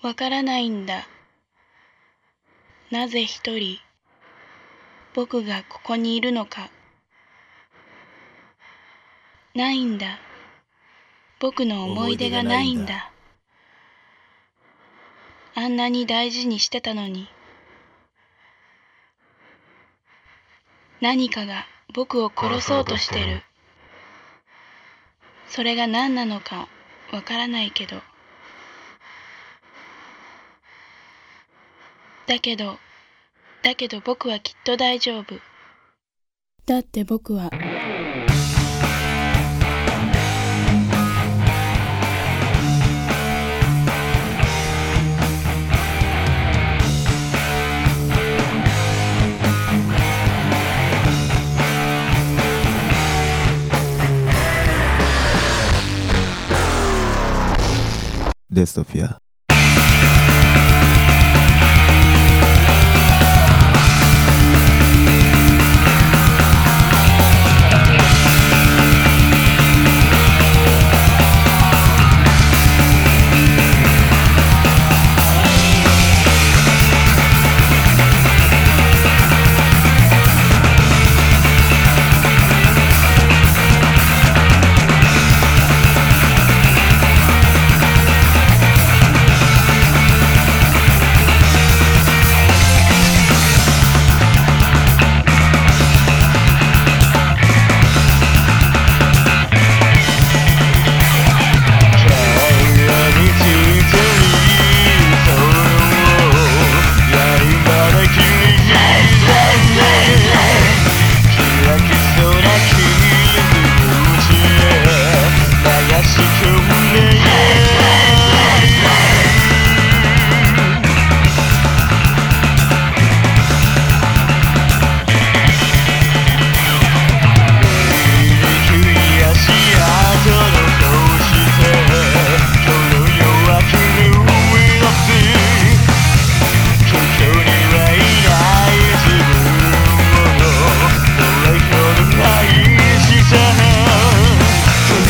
わからないんだ。なぜ一人、僕がここにいるのか。ないんだ。僕の思い出がないんだ。あんなに大事にしてたのに。何かが僕を殺そうとしてる。それが何なのかわからないけど。だけど、だけど僕はきっと大丈夫。だって僕は。デストフィア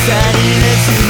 界です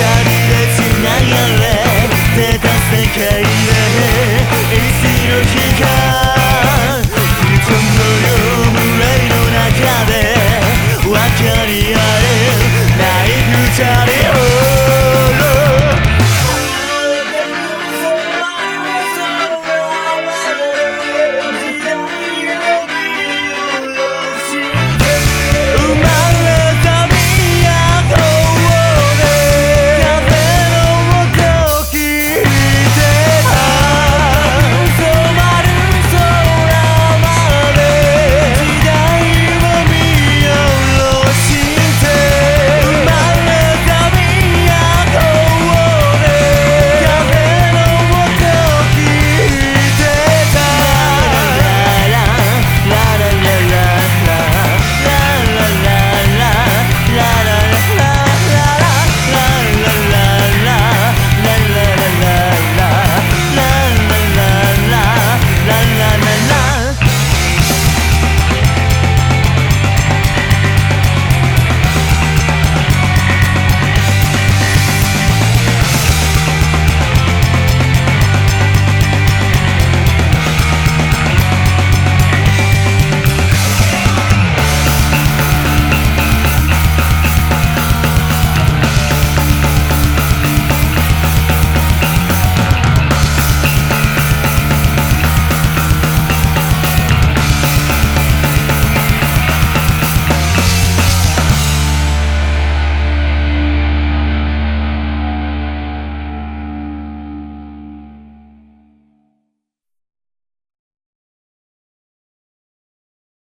said